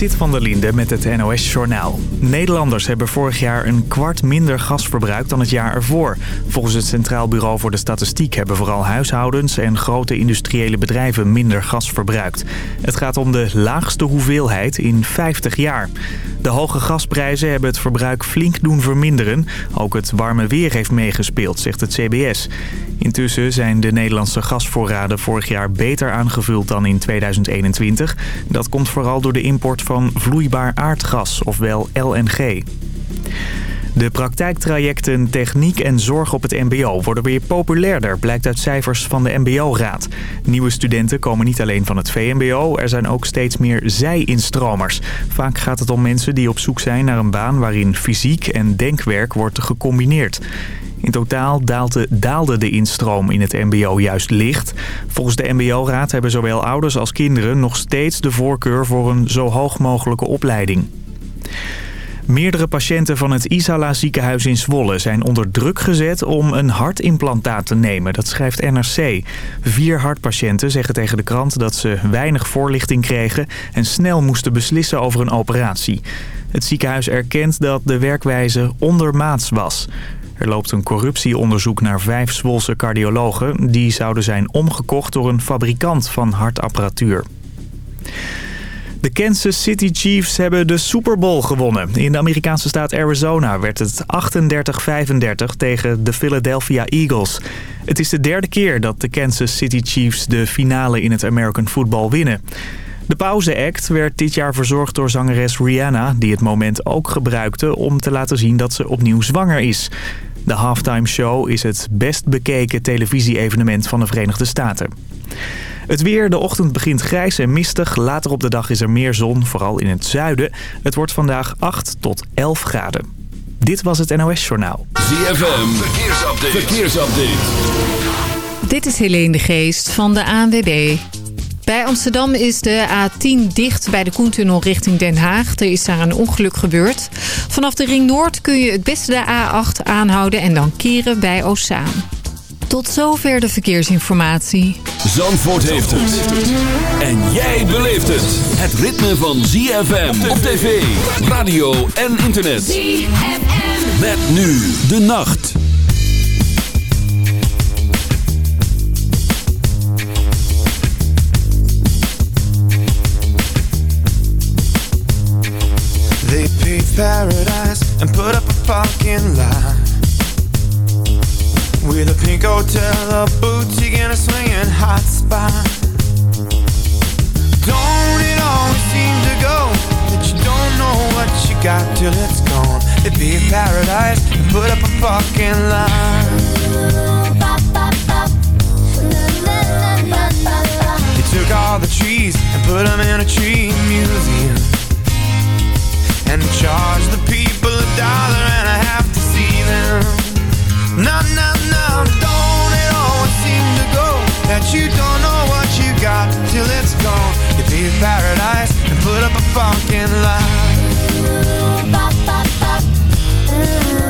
Zit van der Linde met het NOS-journaal. Nederlanders hebben vorig jaar een kwart minder gas verbruikt dan het jaar ervoor. Volgens het Centraal Bureau voor de Statistiek hebben vooral huishoudens en grote industriële bedrijven minder gas verbruikt. Het gaat om de laagste hoeveelheid in 50 jaar. De hoge gasprijzen hebben het verbruik flink doen verminderen. Ook het warme weer heeft meegespeeld, zegt het CBS. Intussen zijn de Nederlandse gasvoorraden vorig jaar beter aangevuld dan in 2021. Dat komt vooral door de import van vloeibaar aardgas, ofwel LNG. De praktijktrajecten techniek en zorg op het mbo worden weer populairder, blijkt uit cijfers van de mbo-raad. Nieuwe studenten komen niet alleen van het VMBO, er zijn ook steeds meer zij-instromers. Vaak gaat het om mensen die op zoek zijn naar een baan waarin fysiek en denkwerk wordt gecombineerd. In totaal daalde, daalde de instroom in het mbo juist licht. Volgens de mbo-raad hebben zowel ouders als kinderen nog steeds de voorkeur voor een zo hoog mogelijke opleiding. Meerdere patiënten van het Isala ziekenhuis in Zwolle zijn onder druk gezet om een hartimplantaat te nemen. Dat schrijft NRC. Vier hartpatiënten zeggen tegen de krant dat ze weinig voorlichting kregen en snel moesten beslissen over een operatie. Het ziekenhuis erkent dat de werkwijze ondermaats was. Er loopt een corruptieonderzoek naar vijf Zwolse cardiologen. Die zouden zijn omgekocht door een fabrikant van hartapparatuur. De Kansas City Chiefs hebben de Super Bowl gewonnen. In de Amerikaanse staat Arizona werd het 38-35 tegen de Philadelphia Eagles. Het is de derde keer dat de Kansas City Chiefs de finale in het American Football winnen. De pauzeact werd dit jaar verzorgd door zangeres Rihanna... die het moment ook gebruikte om te laten zien dat ze opnieuw zwanger is. De halftime show is het best bekeken televisie-evenement van de Verenigde Staten. Het weer, de ochtend begint grijs en mistig. Later op de dag is er meer zon, vooral in het zuiden. Het wordt vandaag 8 tot 11 graden. Dit was het NOS Journaal. ZFM, verkeersupdate. verkeersupdate. Dit is Helene de Geest van de ANWB. Bij Amsterdam is de A10 dicht bij de Koentunnel richting Den Haag. Er is daar een ongeluk gebeurd. Vanaf de Ring Noord kun je het beste de A8 aanhouden en dan keren bij Ossaan. Tot zover de verkeersinformatie. Zandvoort heeft het. En jij beleeft het. Het ritme van ZFM op tv, radio en internet. ZFM. Met nu de nacht. They paved paradise and put up a fucking lie. With a pink hotel, a boutique, and a swinging hot spot. Don't it always seem to go that you don't know what you got till it's gone? They paved paradise and put up a fucking lie. They took all the trees and put them in a tree museum and charge the people a dollar and a half to see them. No, no, no, don't it always seem to go that you don't know what you got till it's gone? You pay paradise and put up a fucking lie. Hey,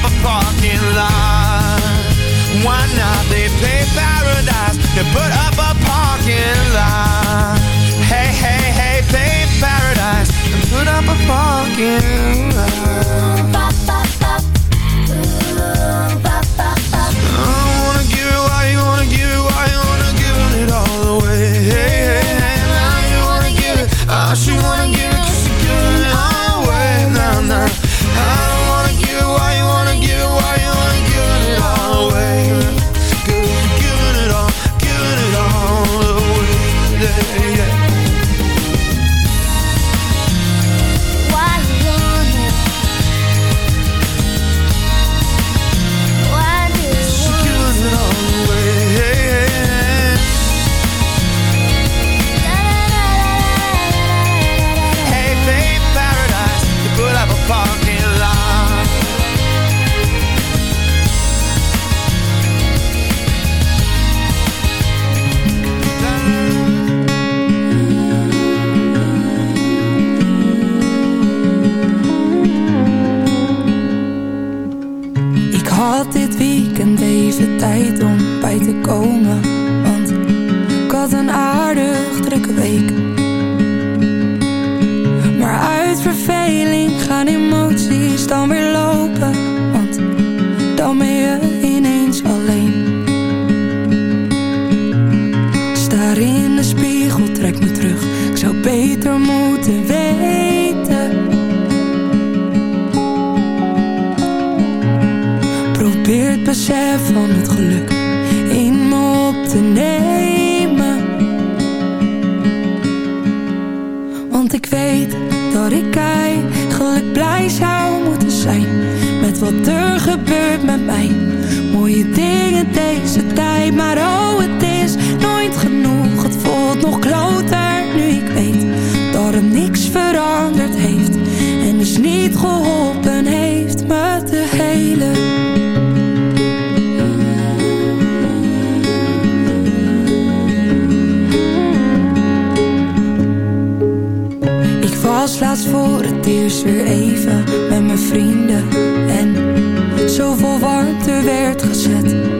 up a parking lot. Why not? They play paradise. They put up a parking lot. Hey, hey, hey, play paradise. And put up a parking lot. met mijn vrienden. En zoveel warmte werd gezet.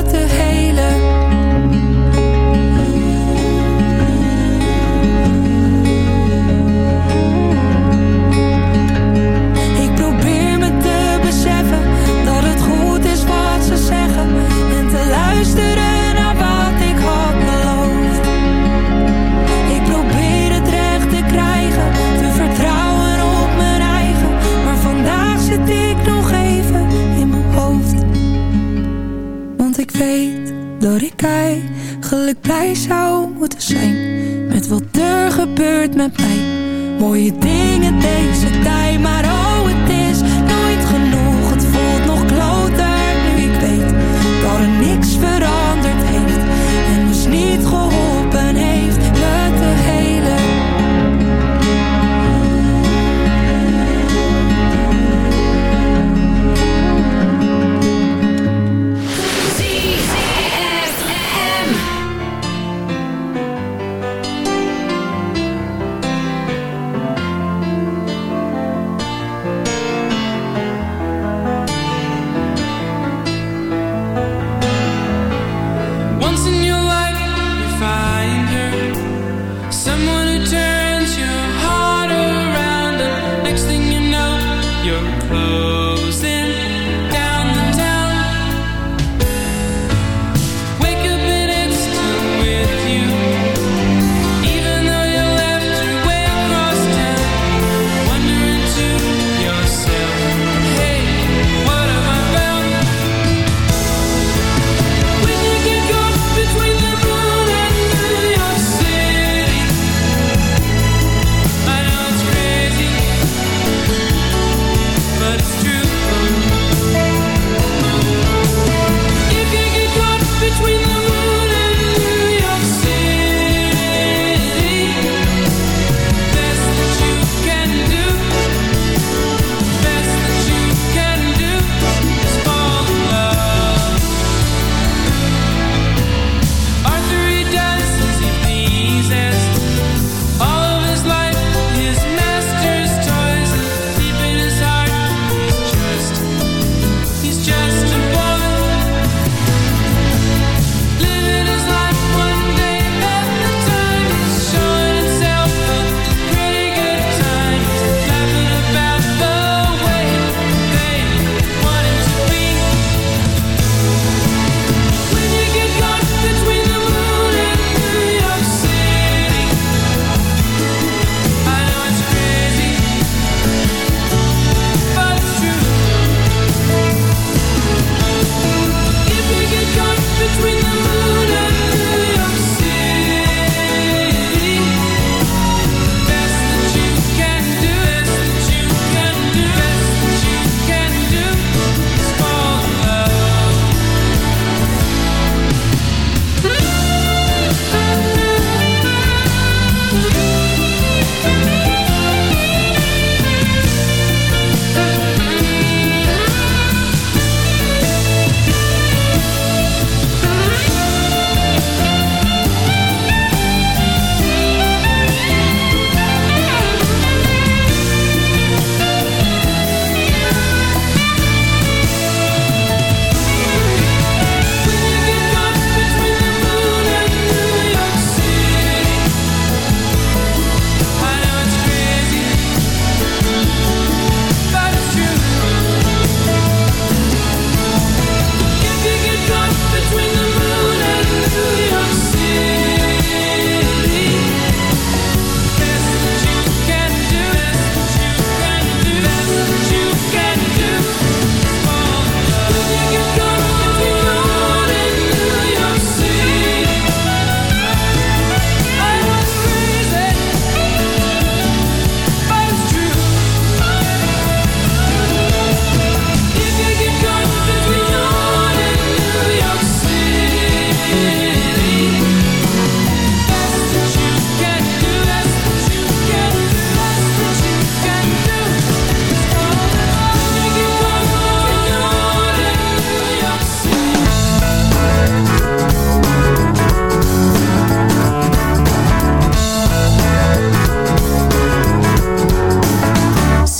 met mij. Mooie dingen deze tijd, maar ook.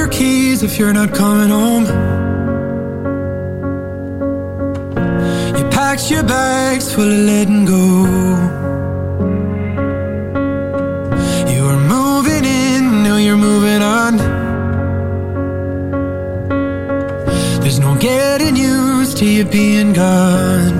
your keys if you're not coming home. You packed your bags full of letting go. You were moving in, now you're moving on. There's no getting used to you being gone.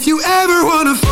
If you ever wanna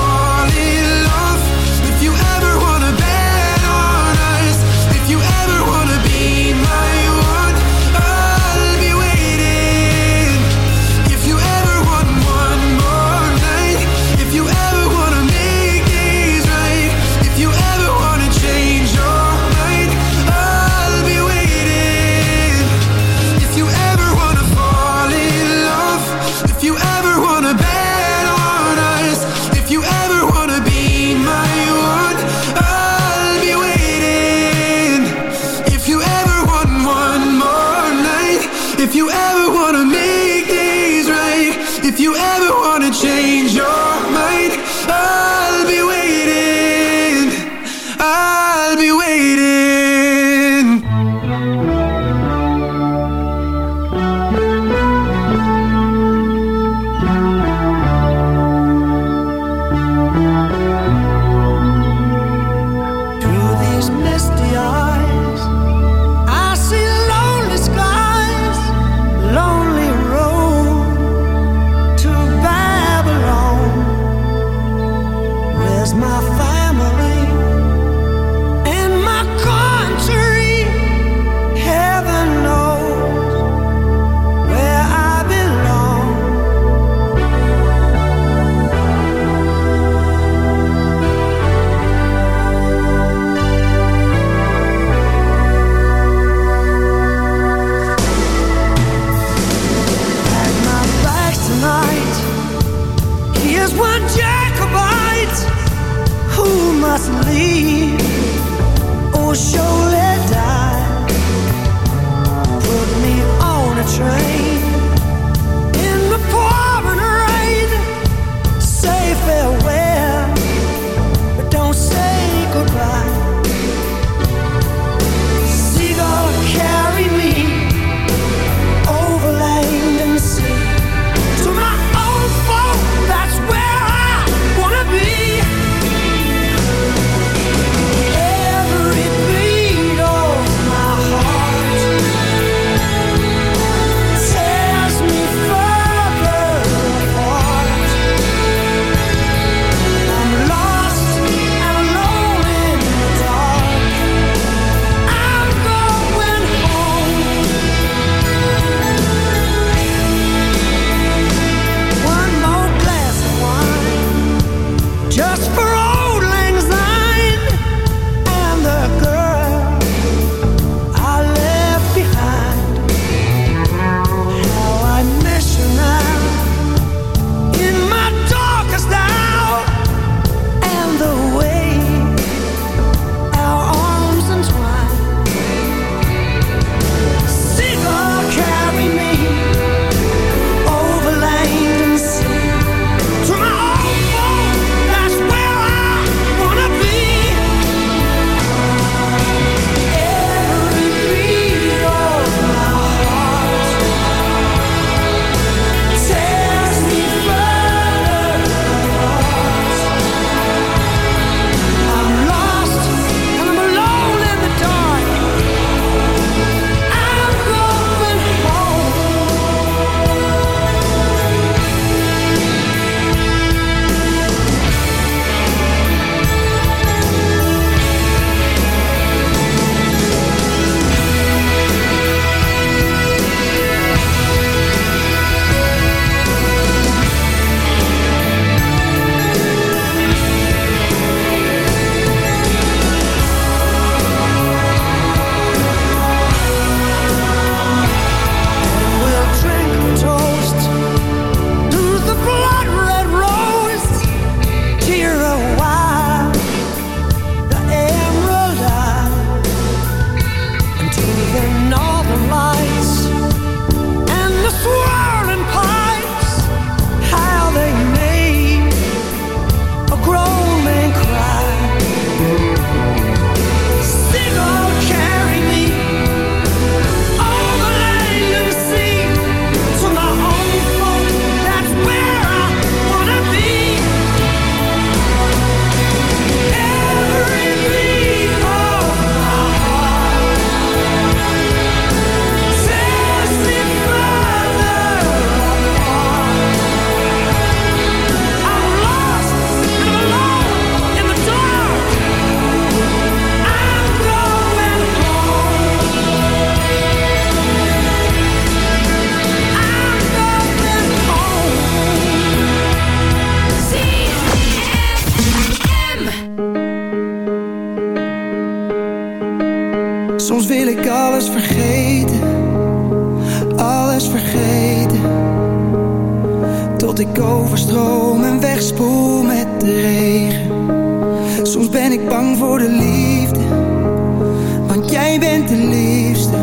de liefste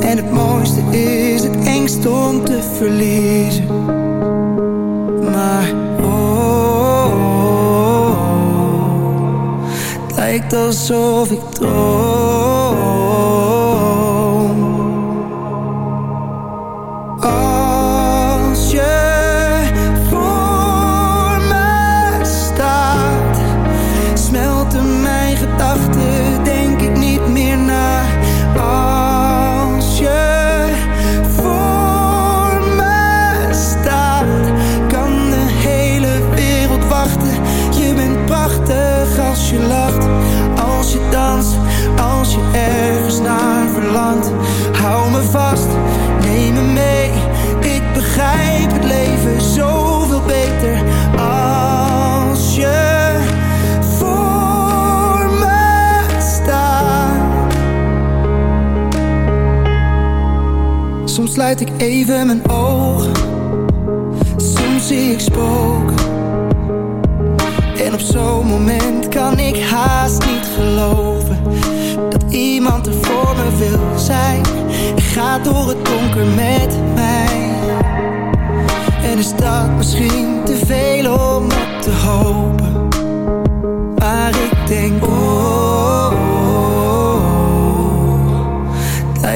En het mooiste is het engst om te verliezen Maar oh, oh, oh Het lijkt alsof ik droom sluit ik even mijn ogen, soms zie ik spoken. En op zo'n moment kan ik haast niet geloven dat iemand er voor me wil zijn. En gaat door het donker met mij. En is dat misschien te veel om op te hopen? Maar ik denk, oh,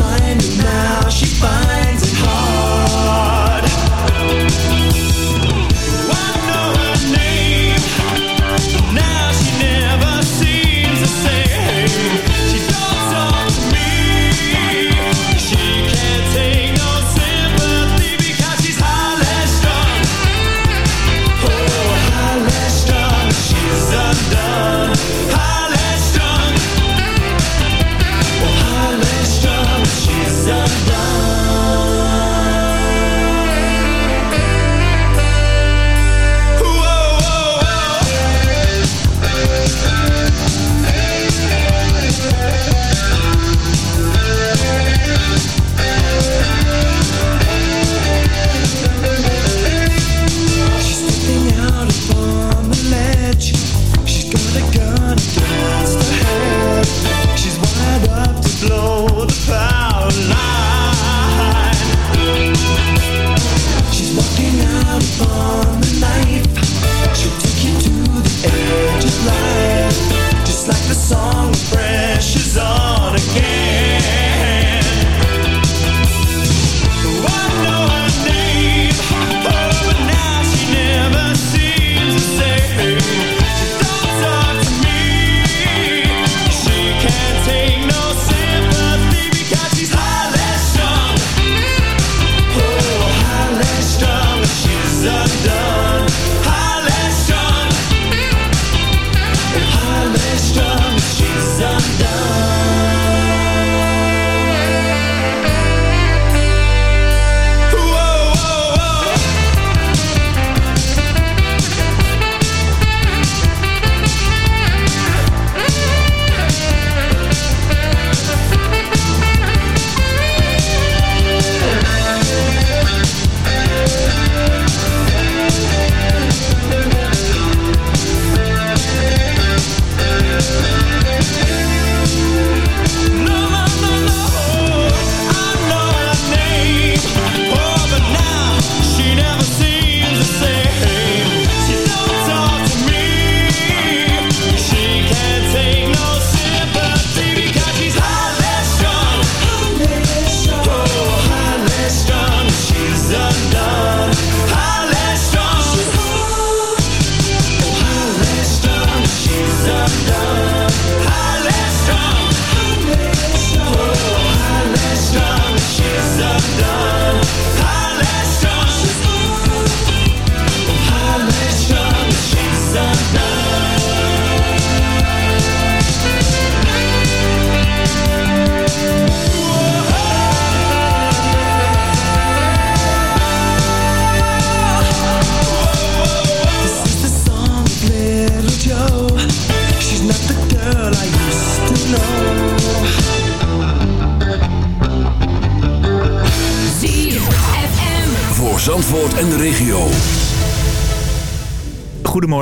mind and now she finds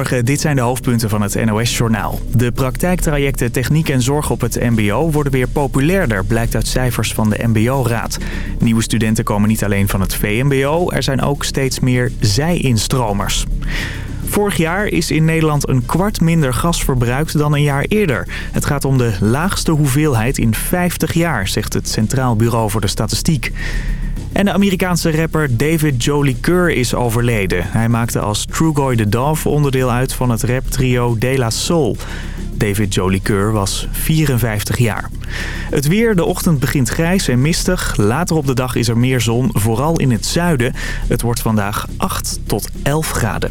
Dit zijn de hoofdpunten van het NOS-journaal. De praktijktrajecten techniek en zorg op het mbo worden weer populairder... blijkt uit cijfers van de mbo-raad. Nieuwe studenten komen niet alleen van het VMBO... er zijn ook steeds meer zij-instromers. Vorig jaar is in Nederland een kwart minder gas verbruikt dan een jaar eerder. Het gaat om de laagste hoeveelheid in 50 jaar, zegt het Centraal Bureau voor de Statistiek. En de Amerikaanse rapper David Jolie Keur is overleden. Hij maakte als Trugoy the Dove onderdeel uit van het raptrio De La Soul. David Jolie Keur was 54 jaar. Het weer, de ochtend begint grijs en mistig. Later op de dag is er meer zon, vooral in het zuiden. Het wordt vandaag 8 tot 11 graden.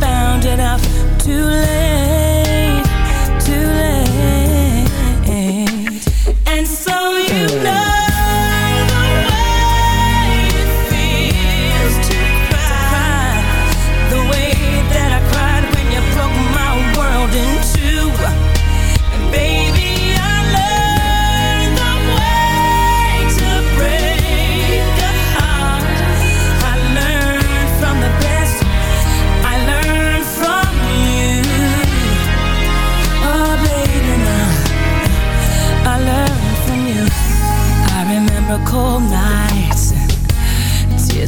found it out too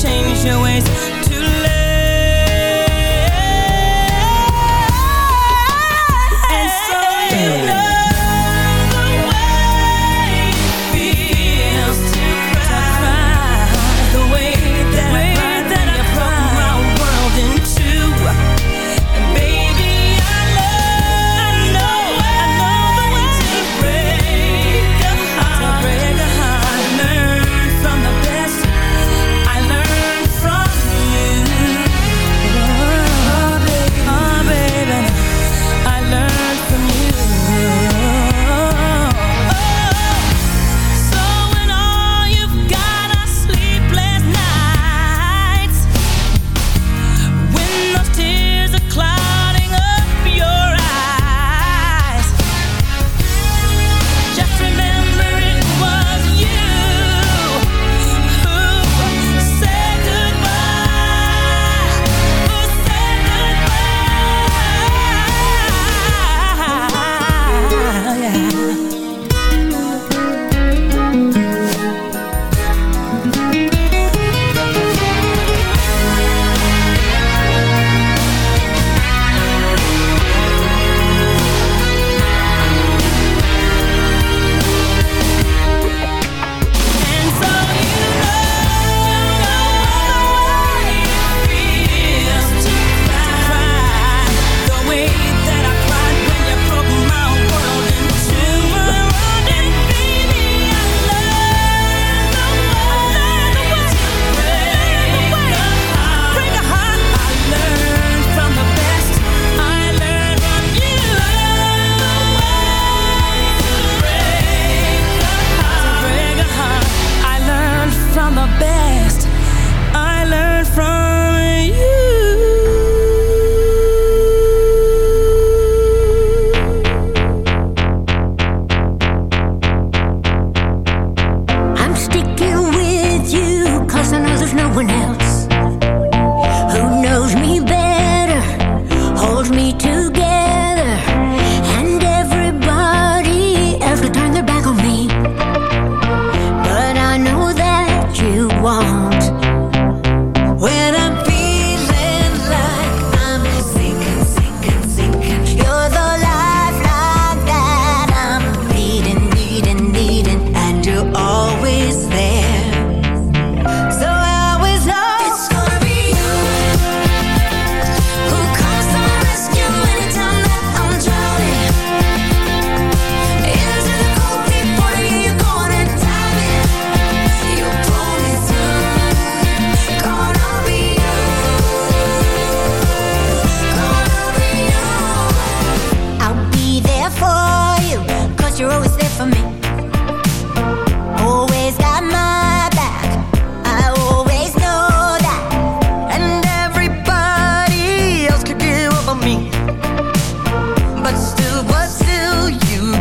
Changed your ways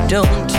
don't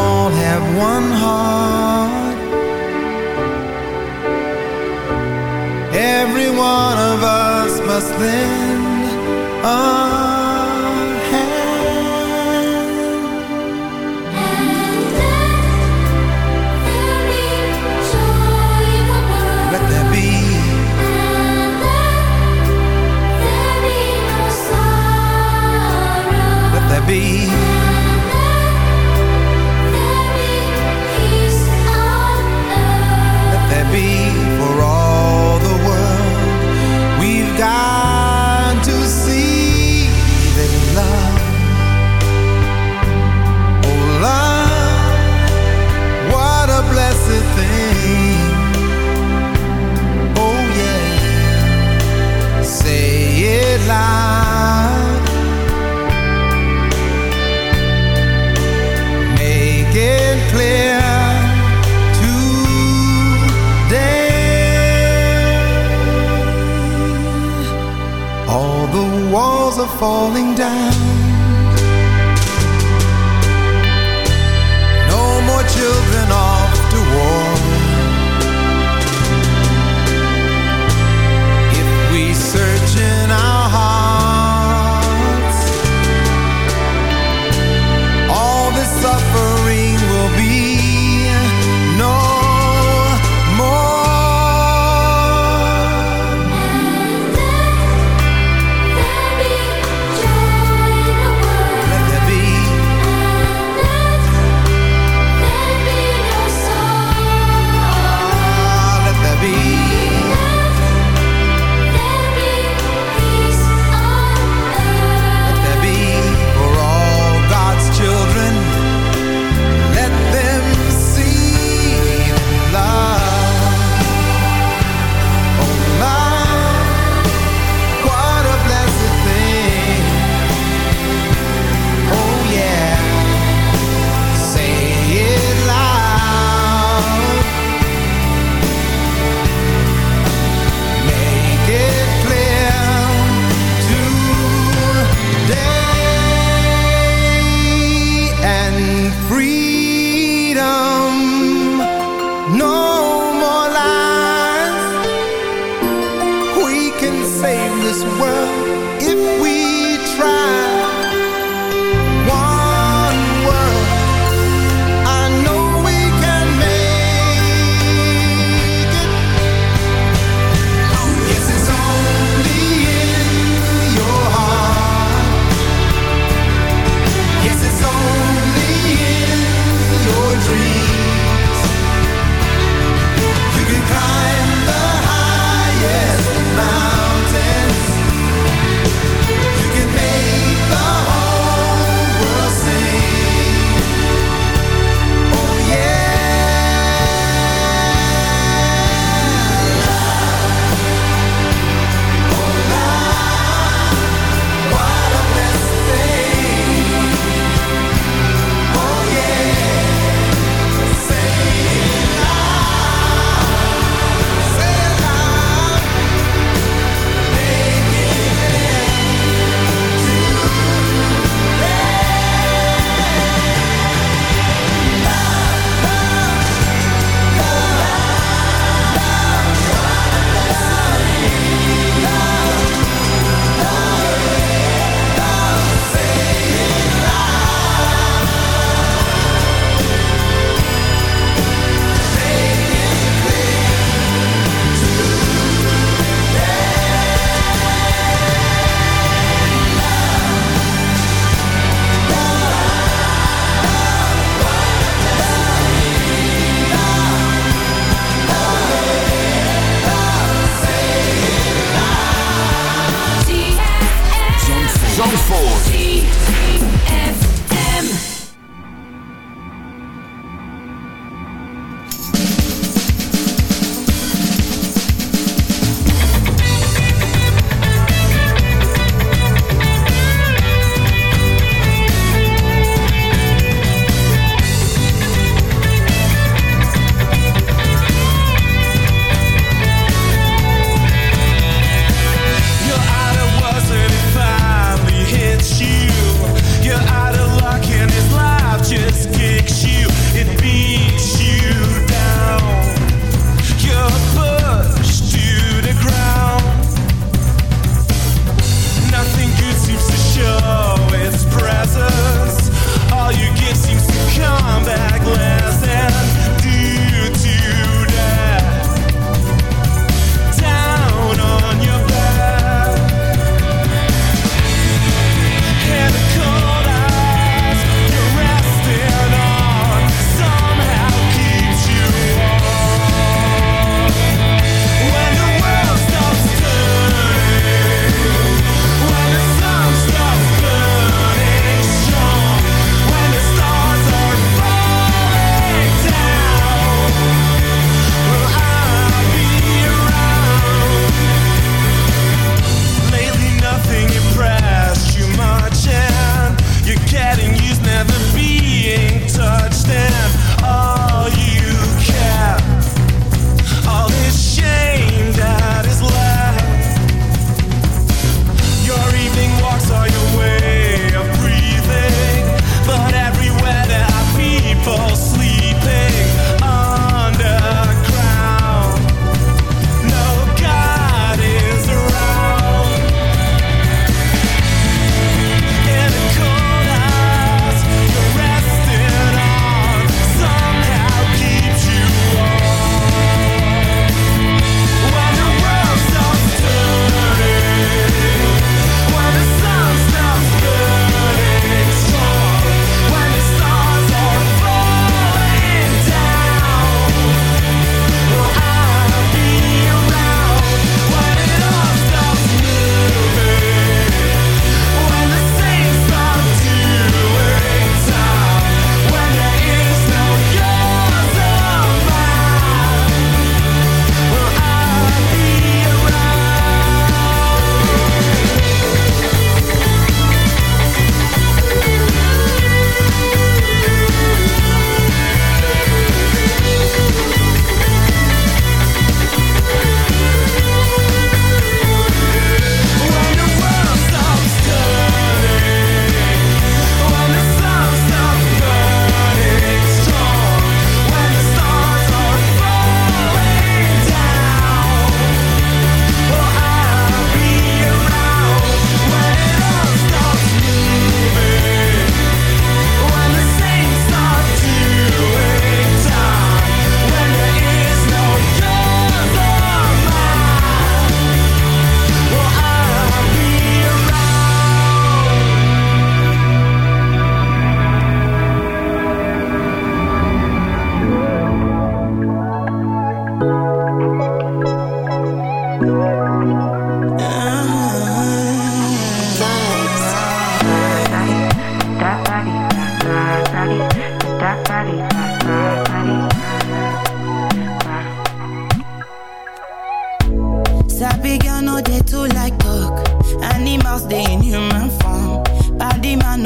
one heart. Every one of us must lend falling down.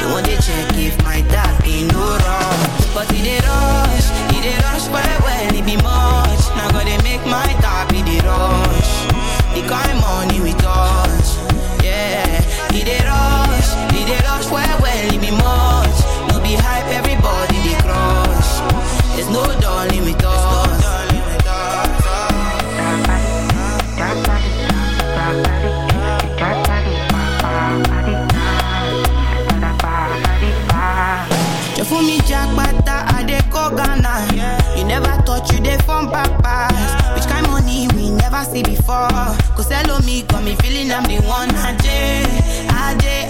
they want to check if my dad be no wrong. But he did rush, he did rush, but when he be much, now gonna make my dad be the rush. The kind money we talk. Cause hello me, got me feeling I'm the one. I Ajay,